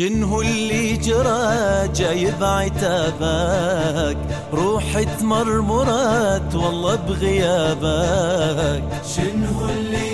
شنو اللي جرى جايب عتابك روحي تمرمرت والله بغيابك. شنو اللي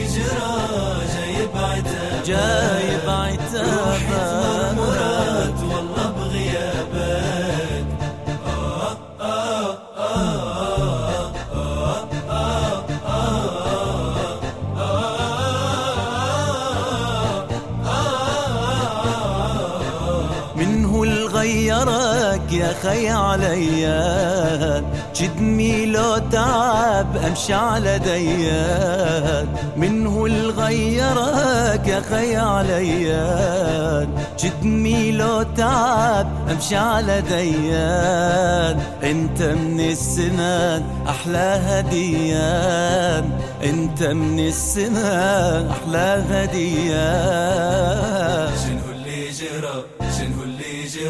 غيرك يا خي عليا جدني لو تعب أمشي على ديان من هو اللي غيرك يا خي عليا جدني لو تعب أمشي على ديان أنت من السنان أحلى هديان أنت من السنان أحلى هديان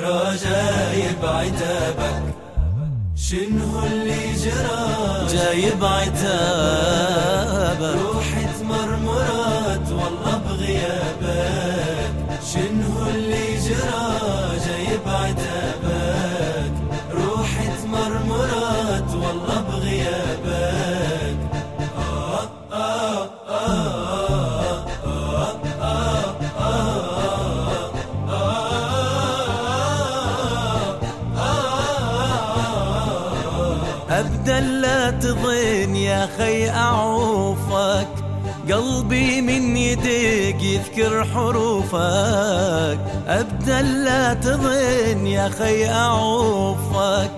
اللي جرى جايب عتابك شنو اللي جرى؟ جايب عتابك روحي تمرمرت والله بغيابك شنو اللي ابدا لا تظن يا خي أعوفك. قلبي من يديك يذكر حروفك. ابدا لا تظن يا خي أعوفك.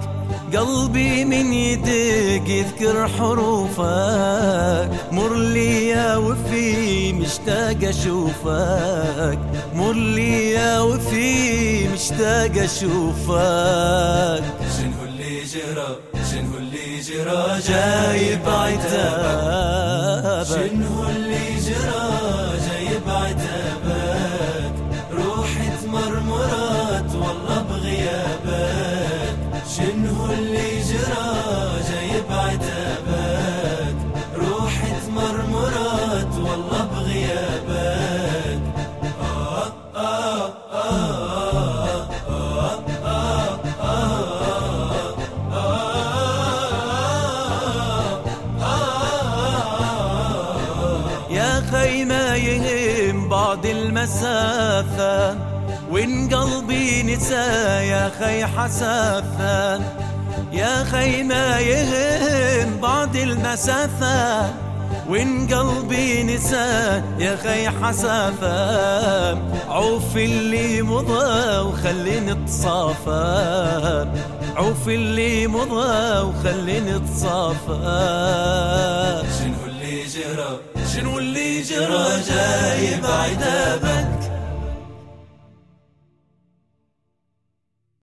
قلبي من يديك يذكر حروفك. مر لي يا وفي مشتاق أشوفك. مر لي يا وفي مشتاق أشوفك. شنو اللي جرى؟ شنو اللي جرى جايب عتابك شنو اللي يهم بعد المسافة وإن قلبي نسى يا خي حسافة. يا خي ما يهم بعد المسافة وإن قلبي نسى يا خي حسافة. عوف اللي مضى وخليني اتصافى عوف اللي مضى وخليني اتصافى شنو اللي جرى؟ شنو اللي جرى جايب عتابك